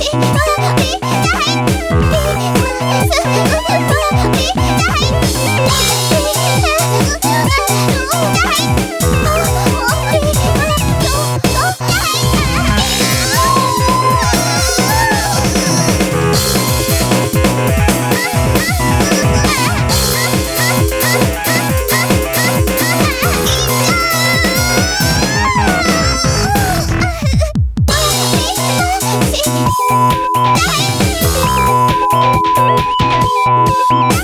死にそう Música